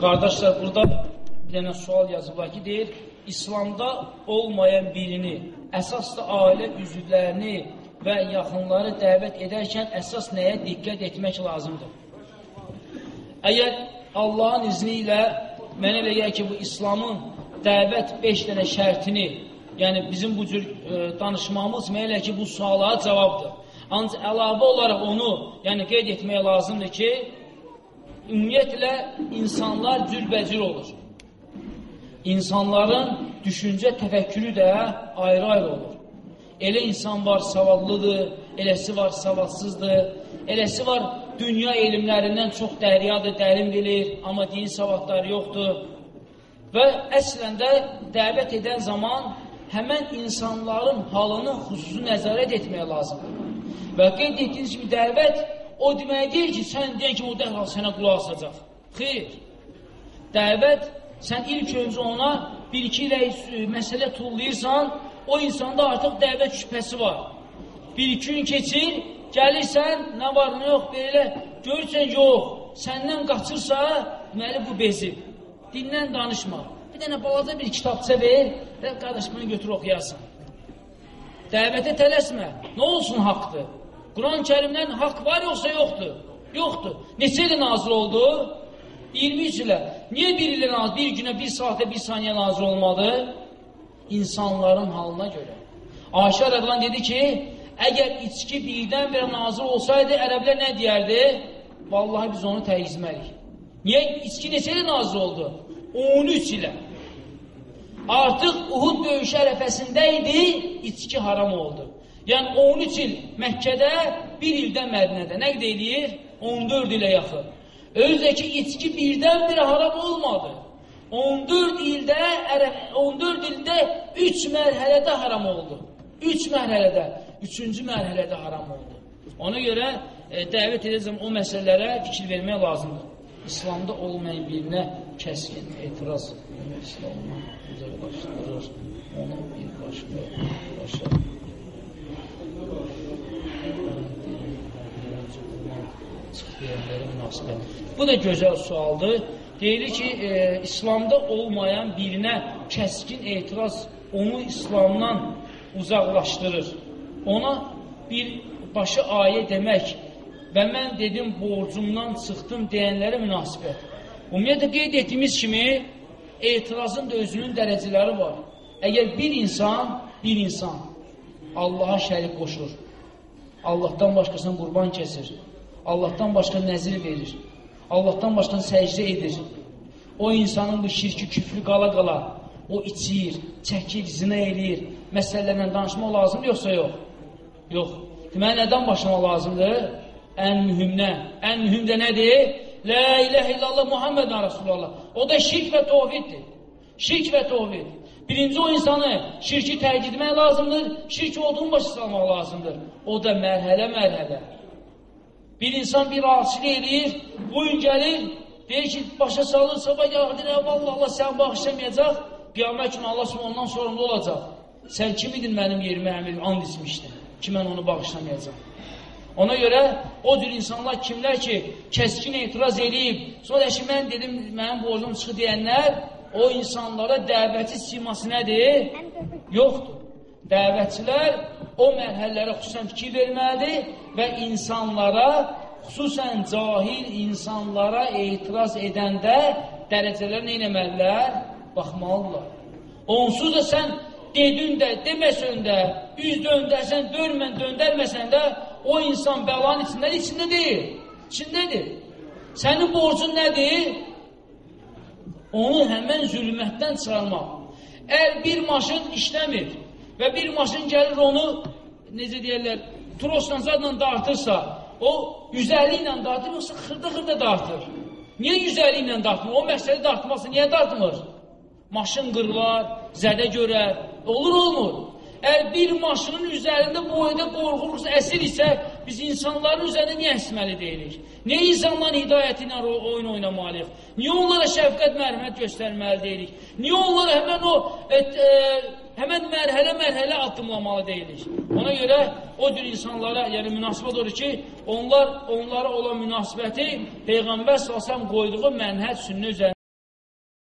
Qardaşlar, burada bir dənə sual yazıblar ki, deyir, İslamda olmayan birini, əsas da ailə üzvlərini və yaxınları dəvət edərkən əsas nəyə diqqət etmək lazımdır? Əgər Allahın izni ilə mənə elə gəlir ki, bu İslamın dəvət 5 dənə şərtini, yəni bizim bu cür e, danışmamız mənə elə ki, bu suala cavabdır. Ancaq əlavə olaraq onu yəni qeyd etmək lazımdır ki, ümumiyyətlə insanlar cürbəcür olur. İnsanların düşüncə təfəkkürü də ayrı-ayrı olur. Elə insan var savadlıdır, eləsi var savadsızdır, eləsi var dünya elmlərindən çox dəryadır, dərin bilir, amma din savadları yoxdur. Və əslən də dəvət edən zaman həmən insanların halını xüsusi nəzarət etmək lazımdır. Və qeyd etdiyiniz kimi dəvət o demək deyil ki, sən deyən ki, o dərhal sənə qulaq asacaq. Xeyr. Dəvət, sən ilk öncə ona bir-iki ilə məsələ tullayırsan, o insanda artıq dəvət şübhəsi var. Bir-iki gün keçir, gəlirsən, nə var, nə yox, belə, görürsən, yox, səndən qaçırsa, deməli, bu bezib. Dindən danışma. Bir dənə balaca bir kitabça ver və qardaş, bunu götür oxuyarsan. Dəvətə tələsmə. Nə olsun haqdır? Quran-ı kərimdən haqq var yoxsa yoxdur? Yoxdur. Neçə ilə nazil oldu? 23 ilə. Niyə bir ilə nazil, bir günə, bir saatə, bir saniyə nazil olmadı? İnsanların halına görə. Ayşə Rədvan dedi ki, əgər içki birdən-birə nazil olsaydı, ərəblər nə deyərdi? Vallahi biz onu təqizmərik. Niyə? İçki neçə ilə nazil oldu? 13 ilə. Artıq Uhud döyüşü ərəfəsində idi, içki haram oldu. Yəni 13 il Məkkədə, bir ildə Mədinədə. Nə qədər eləyir? 14 ilə yaxın. Özdəki içki birdən-birə haram olmadı. 14 ildə 14 ildə 3 mərhələdə haram oldu. 3 mərhələdə, 3-cü mərhələdə haram oldu. Ona görə e, dəvət edəcəm o məsələlərə fikir vermək lazımdır. İslamda olmayan birinə kəskin etiraz İslamı uzaqlaşdırır, onu bir başqa başa münasibət. Bu da gözəl sualdır. Deyilir ki, e, İslamda olmayan birinə kəskin etiraz onu İslamdan uzaqlaşdırır. Ona bir başı ayə demək və mən dedim borcumdan çıxdım deyənlərə münasibət. Ümumiyyətlə qeyd etdiyimiz kimi etirazın da özünün dərəcələri var. Əgər bir insan, bir insan Allaha şərik qoşur, Allahdan başqasına qurban kəsir, Allahdan başqa nəzir verir, Allahdan başqa səcdə edir. O insanın bu şirki, küfrü qala-qala, o içir, çəkir, zinə eləyir, məsələlərlə danışmaq lazımdır, yoxsa yox? Yox. Deməli, nədən başlamaq lazımdır? Ən mühümlə. Ən mühüm də nədir? La iləhə illallah Muhammed Rasulullah. O da şirk və tovhiddir. Şirk və tovhid. Birinci o insanı şirki tərk etmək lazımdır, şirk olduğunu başa salmaq lazımdır. O da mərhələ-mərhələ. Bir insan bir asilik eləyir, bu gün gəlir, deyir ki, başa salır, sabah yağdır, vallah Allah sən bağışlamayacaq, qiyamət günü Allah ondan sorumlu olacaq. Sən kim idin mənim yerimə əmir, and ismişdin ki, mən onu bağışlamayacaq. Ona görə o cür insanlar kimlər ki, kəskin etiraz edib, sonra ki, mən dedim, mənim borcum çıxı deyənlər, o insanlara dəvəti siması nədir? Yoxdur. Dəvətçilər o mərhələlərə xüsusən fikir verməlidir və insanlara, xüsusən cahil insanlara etiraz edəndə dərəcələr nə eləməlilər? Baxmalıdırlar. Onsuz da sən dedin də, deməsən də, üz döndərsən, dörmən, döndərməsən də, o insan bəlanın içindədir, içində deyil. İçindədir. Sənin borcun nədir? Onu həmən zülmətdən çıxarmaq. Əgər bir maşın işləmir, və bir maşın gəlir onu, necə deyərlər, trosla zadla dartırsa, o 150 ilə dartır, yoxsa xırda-xırda dartır. Niyə 150 ilə dartmır? O məsələ dartması niyə dartmır? Maşın qırılar, zədə görər, olur, olmur. Əgər bir maşının üzərində bu boyda qorxuluqsa, əsir isə, biz insanların üzərində niyə əsməli deyilik? Niyə insanların hidayəti ilə oyun oynamalıyıq? Niyə onlara şəfqət, mərhəmət göstərməli deyilik? Niyə onlara həmən o et, e, həmən mərhələ-mərhələ addımlamalı deyilik. Ona görə o cür insanlara, yəni münasibət odur ki, onlar onlara olan münasibəti Peyğəmbər salsam qoyduğu mənhəc sünnə üzərində